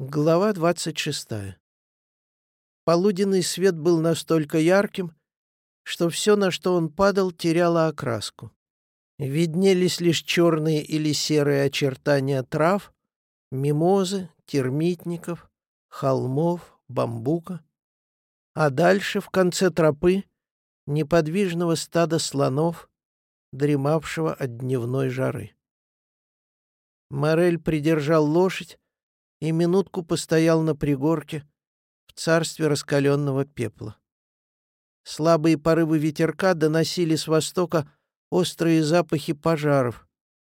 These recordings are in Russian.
Глава 26. Полуденный свет был настолько ярким, что все, на что он падал, теряло окраску. Виднелись лишь черные или серые очертания трав, мимозы, термитников, холмов, бамбука. А дальше, в конце тропы, неподвижного стада слонов, дремавшего от дневной жары. Морель придержал лошадь и минутку постоял на пригорке в царстве раскаленного пепла. Слабые порывы ветерка доносили с востока острые запахи пожаров,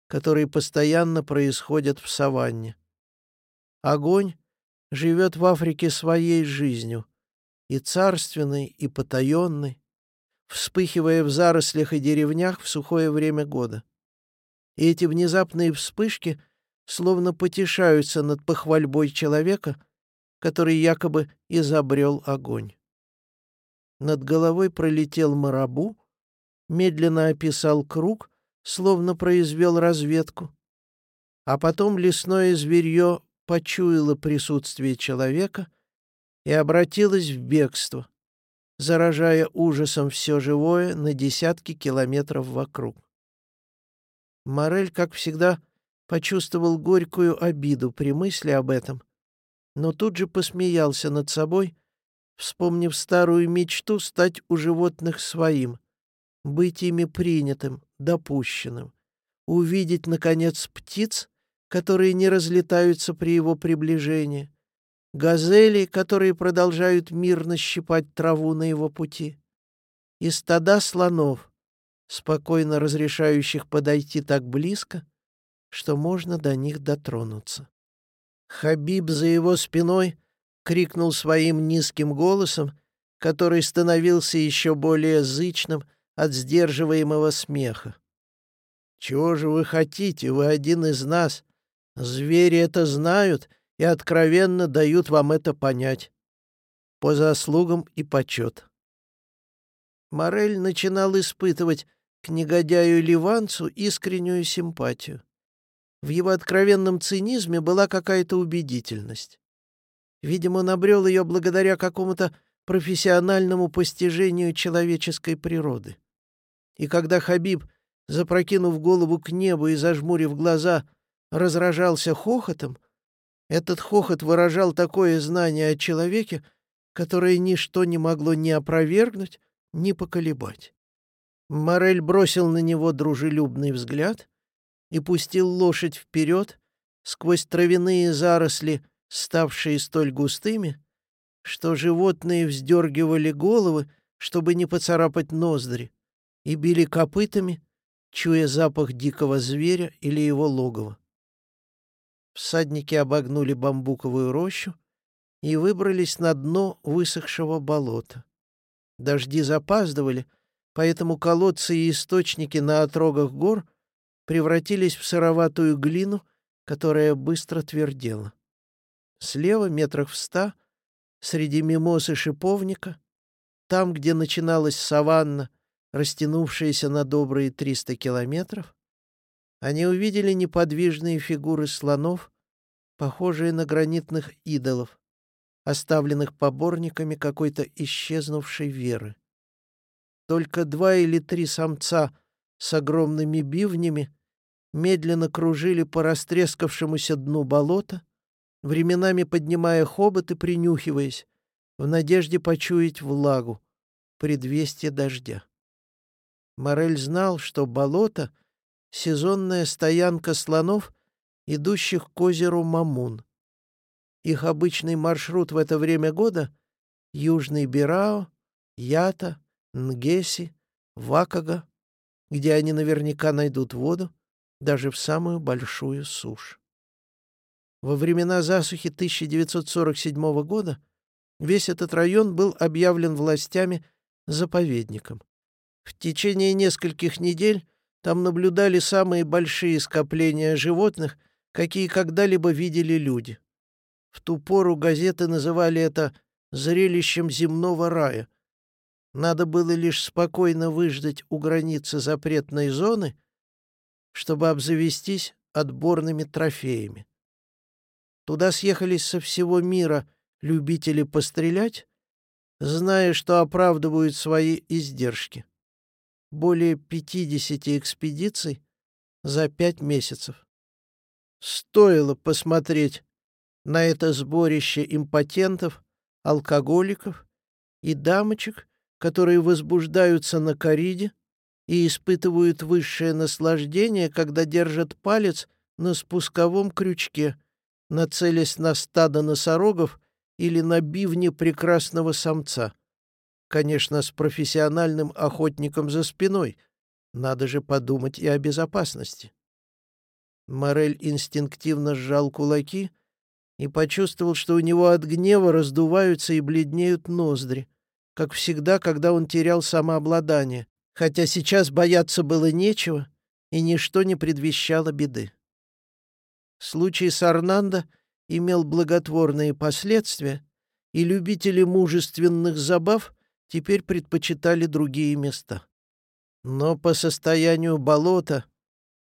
которые постоянно происходят в саванне. Огонь живет в Африке своей жизнью, и царственной, и потаенной, вспыхивая в зарослях и деревнях в сухое время года. И эти внезапные вспышки словно потешаются над похвальбой человека, который якобы изобрел огонь. Над головой пролетел марабу, медленно описал круг, словно произвел разведку. А потом лесное зверье почуяло присутствие человека и обратилось в бегство, заражая ужасом все живое на десятки километров вокруг. Морель, как всегда, почувствовал горькую обиду при мысли об этом, но тут же посмеялся над собой, вспомнив старую мечту стать у животных своим, быть ими принятым, допущенным, увидеть, наконец, птиц, которые не разлетаются при его приближении, газели, которые продолжают мирно щипать траву на его пути, и стада слонов, спокойно разрешающих подойти так близко, что можно до них дотронуться. Хабиб за его спиной крикнул своим низким голосом, который становился еще более зычным от сдерживаемого смеха. «Чего же вы хотите? Вы один из нас. Звери это знают и откровенно дают вам это понять. По заслугам и почет». Морель начинал испытывать к негодяю-ливанцу искреннюю симпатию. В его откровенном цинизме была какая-то убедительность. Видимо, он обрел ее благодаря какому-то профессиональному постижению человеческой природы. И когда Хабиб, запрокинув голову к небу и зажмурив глаза, разражался хохотом, этот хохот выражал такое знание о человеке, которое ничто не могло ни опровергнуть, ни поколебать. Морель бросил на него дружелюбный взгляд и пустил лошадь вперед сквозь травяные заросли, ставшие столь густыми, что животные вздергивали головы, чтобы не поцарапать ноздри, и били копытами, чуя запах дикого зверя или его логова. Всадники обогнули бамбуковую рощу и выбрались на дно высохшего болота. Дожди запаздывали, поэтому колодцы и источники на отрогах гор превратились в сыроватую глину, которая быстро твердела. Слева, метрах в ста, среди мимоз и шиповника, там, где начиналась саванна, растянувшаяся на добрые триста километров, они увидели неподвижные фигуры слонов, похожие на гранитных идолов, оставленных поборниками какой-то исчезнувшей веры. Только два или три самца с огромными бивнями медленно кружили по растрескавшемуся дну болота, временами поднимая хобот и принюхиваясь, в надежде почуять влагу, предвестие дождя. Морель знал, что болото — сезонная стоянка слонов, идущих к озеру Мамун. Их обычный маршрут в это время года — Южный Бирао, Ята, Нгеси, Вакага, где они наверняка найдут воду, даже в самую большую сушь. Во времена засухи 1947 года весь этот район был объявлен властями заповедником. В течение нескольких недель там наблюдали самые большие скопления животных, какие когда-либо видели люди. В ту пору газеты называли это «зрелищем земного рая». Надо было лишь спокойно выждать у границы запретной зоны, чтобы обзавестись отборными трофеями. Туда съехались со всего мира любители пострелять, зная, что оправдывают свои издержки. Более 50 экспедиций за пять месяцев. Стоило посмотреть на это сборище импотентов, алкоголиков и дамочек, которые возбуждаются на кориде и испытывают высшее наслаждение, когда держат палец на спусковом крючке, нацелясь на стадо носорогов или на бивни прекрасного самца. Конечно, с профессиональным охотником за спиной. Надо же подумать и о безопасности. Морель инстинктивно сжал кулаки и почувствовал, что у него от гнева раздуваются и бледнеют ноздри, как всегда, когда он терял самообладание, хотя сейчас бояться было нечего, и ничто не предвещало беды. Случай с Орнандо имел благотворные последствия, и любители мужественных забав теперь предпочитали другие места. Но по состоянию болота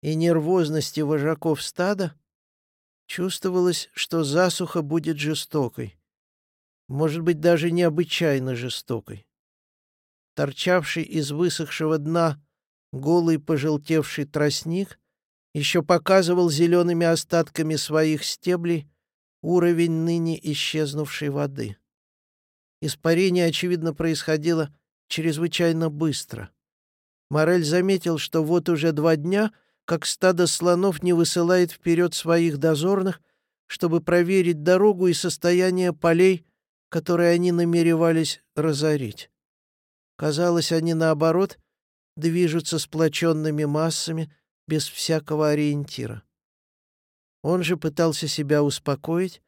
и нервозности вожаков стада Чувствовалось, что засуха будет жестокой. Может быть, даже необычайно жестокой. Торчавший из высохшего дна голый пожелтевший тростник еще показывал зелеными остатками своих стеблей уровень ныне исчезнувшей воды. Испарение, очевидно, происходило чрезвычайно быстро. Морель заметил, что вот уже два дня — как стадо слонов не высылает вперед своих дозорных, чтобы проверить дорогу и состояние полей, которые они намеревались разорить. Казалось, они, наоборот, движутся сплоченными массами, без всякого ориентира. Он же пытался себя успокоить,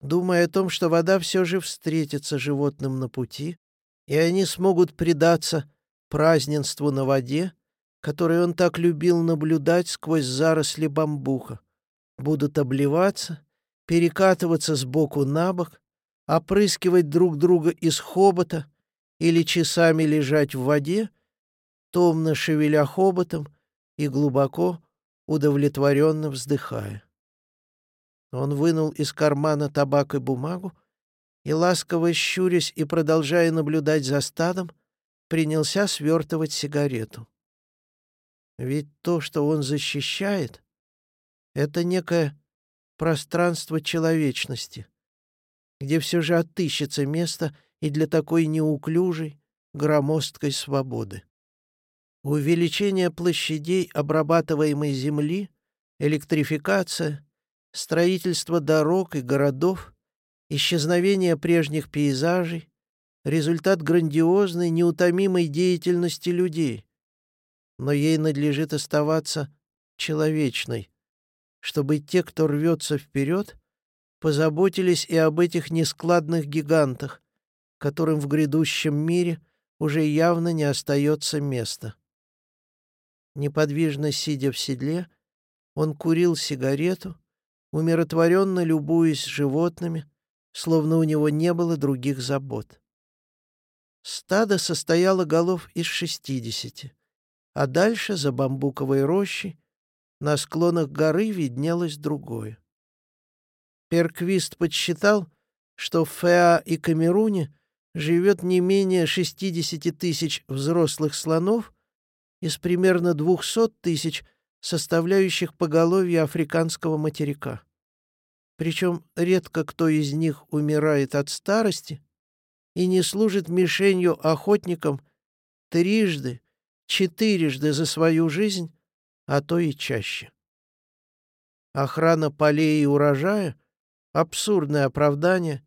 думая о том, что вода все же встретится животным на пути, и они смогут предаться празднеству на воде, которые он так любил наблюдать сквозь заросли бамбука, будут обливаться, перекатываться с боку на бок, опрыскивать друг друга из хобота или часами лежать в воде, томно шевеля хоботом и глубоко, удовлетворенно вздыхая. Он вынул из кармана табак и бумагу и, ласково щурясь и продолжая наблюдать за стадом, принялся свертывать сигарету. Ведь то, что он защищает, это некое пространство человечности, где все же отыщется место и для такой неуклюжей, громоздкой свободы. Увеличение площадей обрабатываемой земли, электрификация, строительство дорог и городов, исчезновение прежних пейзажей — результат грандиозной, неутомимой деятельности людей, но ей надлежит оставаться человечной, чтобы те, кто рвется вперед, позаботились и об этих нескладных гигантах, которым в грядущем мире уже явно не остается места. Неподвижно сидя в седле, он курил сигарету, умиротворенно любуясь животными, словно у него не было других забот. Стадо состояло голов из шестидесяти а дальше, за бамбуковой рощей, на склонах горы виднелось другое. Перквист подсчитал, что в Феа и Камеруне живет не менее 60 тысяч взрослых слонов из примерно 200 тысяч, составляющих поголовье африканского материка. Причем редко кто из них умирает от старости и не служит мишенью охотникам трижды четырежды за свою жизнь, а то и чаще. Охрана полей и урожая — абсурдное оправдание,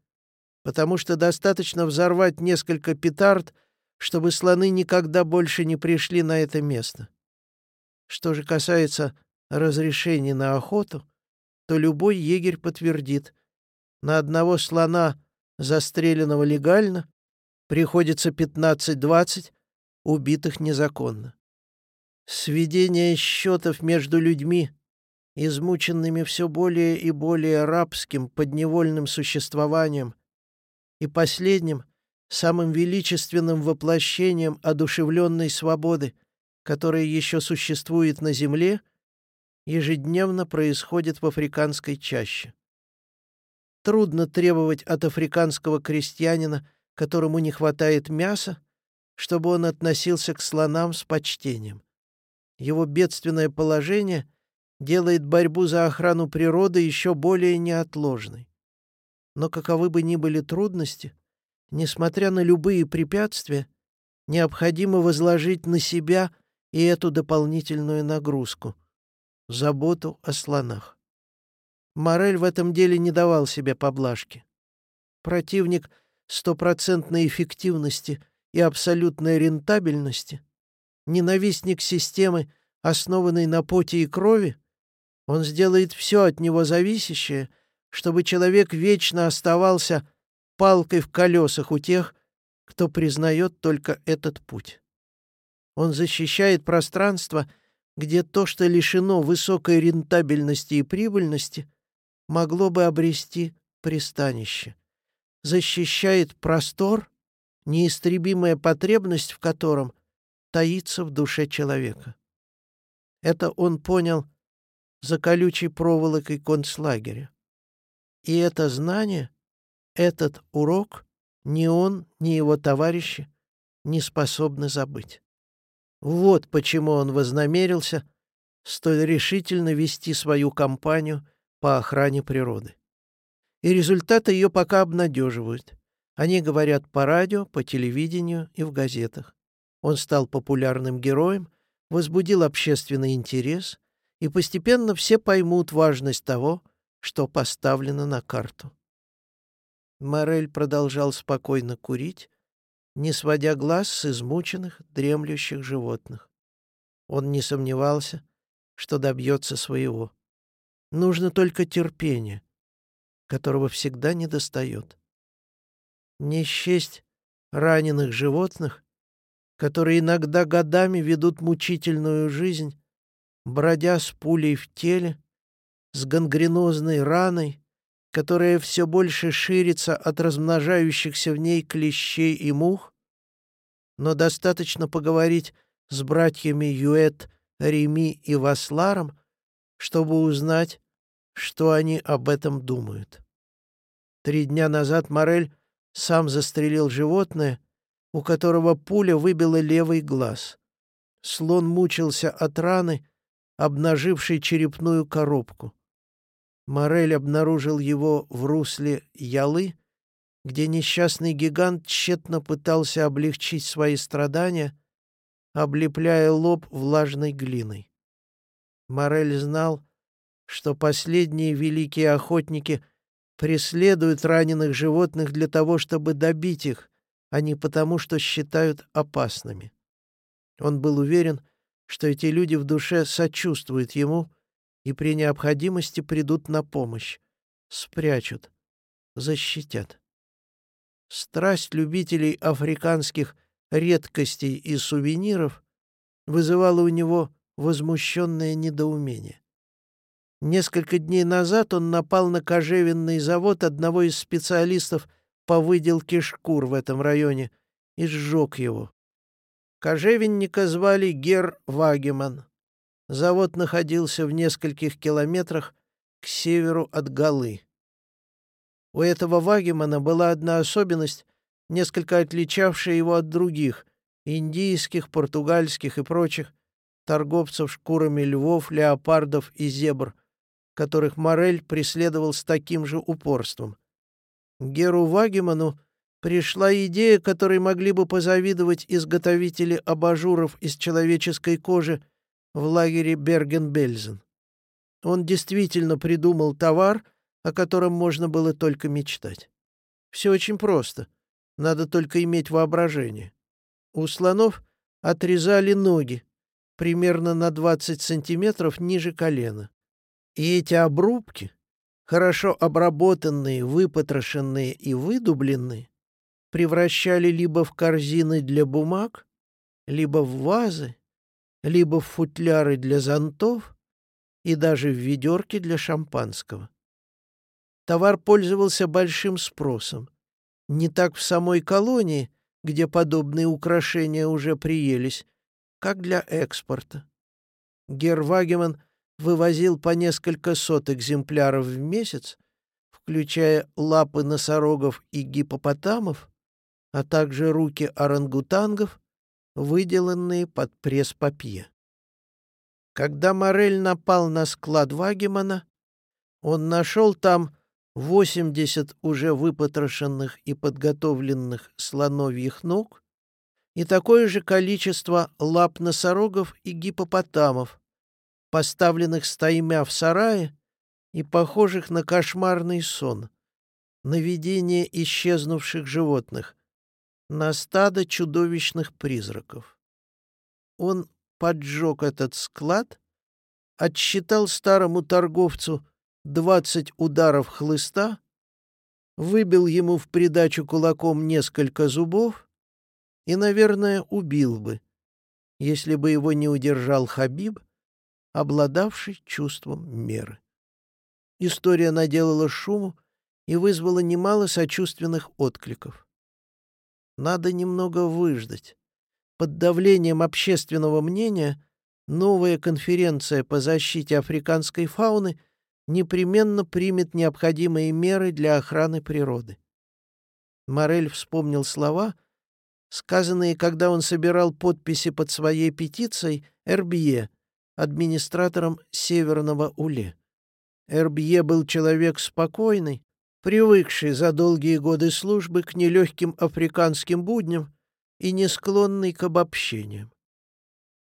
потому что достаточно взорвать несколько петард, чтобы слоны никогда больше не пришли на это место. Что же касается разрешений на охоту, то любой егерь подтвердит, на одного слона, застреленного легально, приходится 15-20, убитых незаконно. Сведение счетов между людьми, измученными все более и более рабским подневольным существованием, и последним, самым величественным воплощением одушевленной свободы, которая еще существует на земле, ежедневно происходит в африканской чаще. Трудно требовать от африканского крестьянина, которому не хватает мяса, чтобы он относился к слонам с почтением. Его бедственное положение делает борьбу за охрану природы еще более неотложной. Но каковы бы ни были трудности, несмотря на любые препятствия, необходимо возложить на себя и эту дополнительную нагрузку — заботу о слонах. Морель в этом деле не давал себе поблажки. Противник стопроцентной эффективности и абсолютной рентабельности, ненавистник системы, основанной на поте и крови, он сделает все от него зависящее, чтобы человек вечно оставался палкой в колесах у тех, кто признает только этот путь. Он защищает пространство, где то, что лишено высокой рентабельности и прибыльности, могло бы обрести пристанище. Защищает простор, неистребимая потребность в котором таится в душе человека. Это он понял за колючей проволокой концлагеря. И это знание, этот урок ни он, ни его товарищи не способны забыть. Вот почему он вознамерился столь решительно вести свою кампанию по охране природы. И результаты ее пока обнадеживают. Они говорят по радио, по телевидению и в газетах. Он стал популярным героем, возбудил общественный интерес, и постепенно все поймут важность того, что поставлено на карту. Морель продолжал спокойно курить, не сводя глаз с измученных, дремлющих животных. Он не сомневался, что добьется своего. Нужно только терпение, которого всегда недостает. Не счесть раненых животных, которые иногда годами ведут мучительную жизнь, бродя с пулей в теле, с гангренозной раной, которая все больше ширится от размножающихся в ней клещей и мух, но достаточно поговорить с братьями Юэт, Реми и Васларом, чтобы узнать, что они об этом думают. Три дня назад Морель сам застрелил животное, у которого пуля выбила левый глаз. Слон мучился от раны, обнажившей черепную коробку. Морель обнаружил его в русле Ялы, где несчастный гигант тщетно пытался облегчить свои страдания, облепляя лоб влажной глиной. Морель знал, что последние великие охотники преследуют раненых животных для того, чтобы добить их, а не потому, что считают опасными. Он был уверен, что эти люди в душе сочувствуют ему и при необходимости придут на помощь, спрячут, защитят. Страсть любителей африканских редкостей и сувениров вызывала у него возмущенное недоумение. Несколько дней назад он напал на кожевенный завод одного из специалистов по выделке шкур в этом районе и сжег его. Кожевенника звали Гер Вагеман. Завод находился в нескольких километрах к северу от Галы. У этого Вагемана была одна особенность, несколько отличавшая его от других — индийских, португальских и прочих торговцев шкурами львов, леопардов и зебр, которых Морель преследовал с таким же упорством. Геру Вагеману пришла идея, которой могли бы позавидовать изготовители абажуров из человеческой кожи в лагере Берген-Бельзен. Он действительно придумал товар, о котором можно было только мечтать. Все очень просто. Надо только иметь воображение. У слонов отрезали ноги, примерно на 20 сантиметров ниже колена. И эти обрубки, хорошо обработанные, выпотрошенные и выдубленные, превращали либо в корзины для бумаг, либо в вазы, либо в футляры для зонтов и даже в ведерки для шампанского. Товар пользовался большим спросом. Не так в самой колонии, где подобные украшения уже приелись, как для экспорта. Гервагеман вывозил по несколько сот экземпляров в месяц, включая лапы носорогов и гипопотамов, а также руки орангутангов, выделанные под пресс-папье. Когда Морель напал на склад Вагемана, он нашел там 80 уже выпотрошенных и подготовленных слоновьих ног и такое же количество лап носорогов и гипопотамов, поставленных стаймя в сарае и похожих на кошмарный сон, на видение исчезнувших животных, на стадо чудовищных призраков. Он поджег этот склад, отсчитал старому торговцу двадцать ударов хлыста, выбил ему в придачу кулаком несколько зубов и, наверное, убил бы, если бы его не удержал Хабиб, обладавший чувством меры. История наделала шуму и вызвала немало сочувственных откликов. Надо немного выждать. Под давлением общественного мнения новая конференция по защите африканской фауны непременно примет необходимые меры для охраны природы. Морель вспомнил слова, сказанные, когда он собирал подписи под своей петицией Эрбье, администратором Северного Уле. Эрбье был человек спокойный, привыкший за долгие годы службы к нелегким африканским будням и не склонный к обобщениям.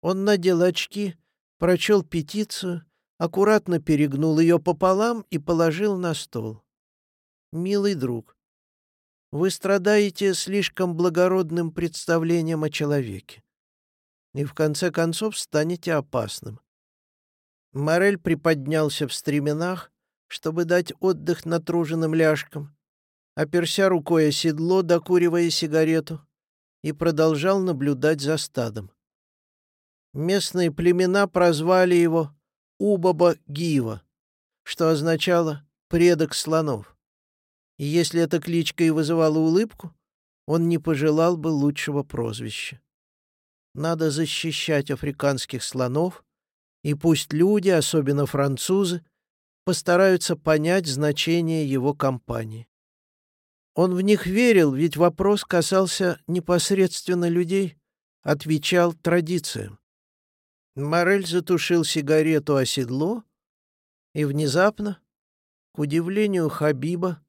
Он надел очки, прочел петицию, аккуратно перегнул ее пополам и положил на стол. «Милый друг, вы страдаете слишком благородным представлением о человеке и в конце концов станете опасным. Морель приподнялся в стременах, чтобы дать отдых натруженным ляжкам, оперся рукой о седло, докуривая сигарету, и продолжал наблюдать за стадом. Местные племена прозвали его Убаба Гива, что означало «предок слонов». И если эта кличка и вызывала улыбку, он не пожелал бы лучшего прозвища. Надо защищать африканских слонов, и пусть люди, особенно французы, постараются понять значение его кампании. Он в них верил, ведь вопрос касался непосредственно людей, отвечал традициям. Морель затушил сигарету о седло, и внезапно, к удивлению Хабиба,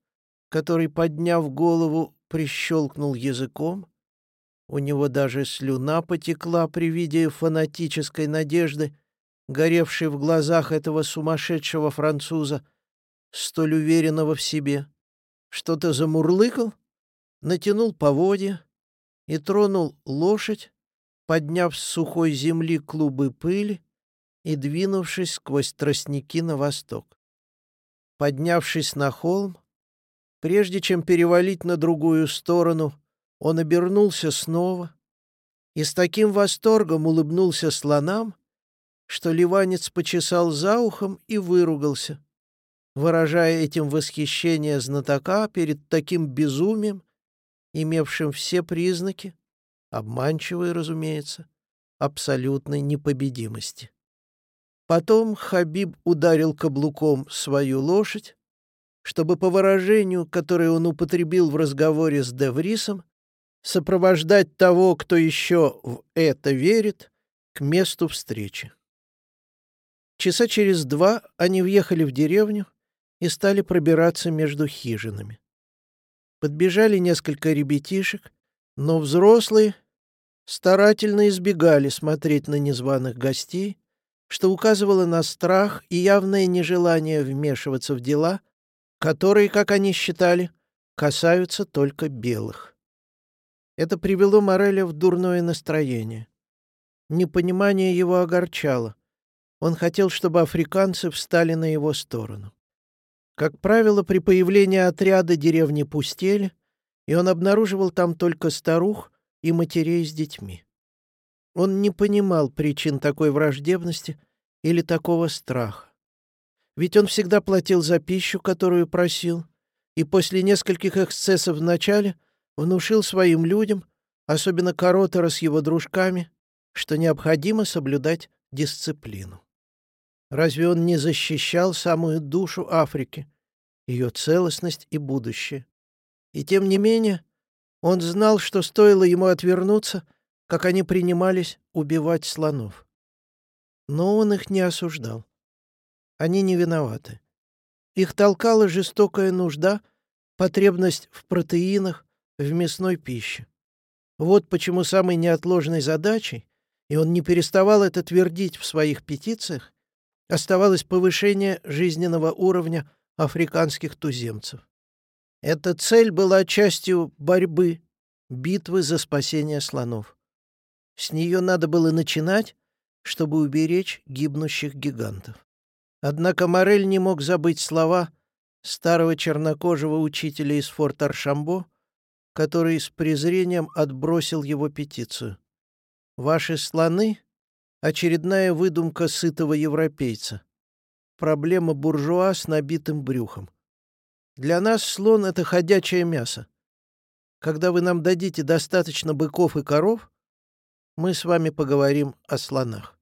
который, подняв голову, прищелкнул языком, у него даже слюна потекла при виде фанатической надежды, горевший в глазах этого сумасшедшего француза, столь уверенного в себе, что-то замурлыкал, натянул поводья и тронул лошадь, подняв с сухой земли клубы пыли и двинувшись сквозь тростники на восток. Поднявшись на холм, прежде чем перевалить на другую сторону, он обернулся снова и с таким восторгом улыбнулся слонам, что ливанец почесал за ухом и выругался, выражая этим восхищение знатока перед таким безумием, имевшим все признаки, обманчивые, разумеется, абсолютной непобедимости. Потом Хабиб ударил каблуком свою лошадь, чтобы по выражению, которое он употребил в разговоре с Деврисом, сопровождать того, кто еще в это верит, к месту встречи. Часа через два они въехали в деревню и стали пробираться между хижинами. Подбежали несколько ребятишек, но взрослые старательно избегали смотреть на незваных гостей, что указывало на страх и явное нежелание вмешиваться в дела, которые, как они считали, касаются только белых. Это привело Мореля в дурное настроение. Непонимание его огорчало. Он хотел, чтобы африканцы встали на его сторону. Как правило, при появлении отряда деревни пустели, и он обнаруживал там только старух и матерей с детьми. Он не понимал причин такой враждебности или такого страха. Ведь он всегда платил за пищу, которую просил, и после нескольких эксцессов в начале внушил своим людям, особенно Коротера с его дружками, что необходимо соблюдать дисциплину. Разве он не защищал самую душу Африки ее целостность и будущее. И тем не менее, он знал, что стоило ему отвернуться, как они принимались убивать слонов. Но он их не осуждал. Они не виноваты. Их толкала жестокая нужда, потребность в протеинах, в мясной пище. Вот почему самой неотложной задачей, и он не переставал это твердить в своих петициях, оставалось повышение жизненного уровня африканских туземцев. Эта цель была частью борьбы, битвы за спасение слонов. С нее надо было начинать, чтобы уберечь гибнущих гигантов. Однако Морель не мог забыть слова старого чернокожего учителя из форта Аршамбо, который с презрением отбросил его петицию. «Ваши слоны — очередная выдумка сытого европейца. Проблема буржуа с набитым брюхом. Для нас слон — это ходячее мясо. Когда вы нам дадите достаточно быков и коров, мы с вами поговорим о слонах».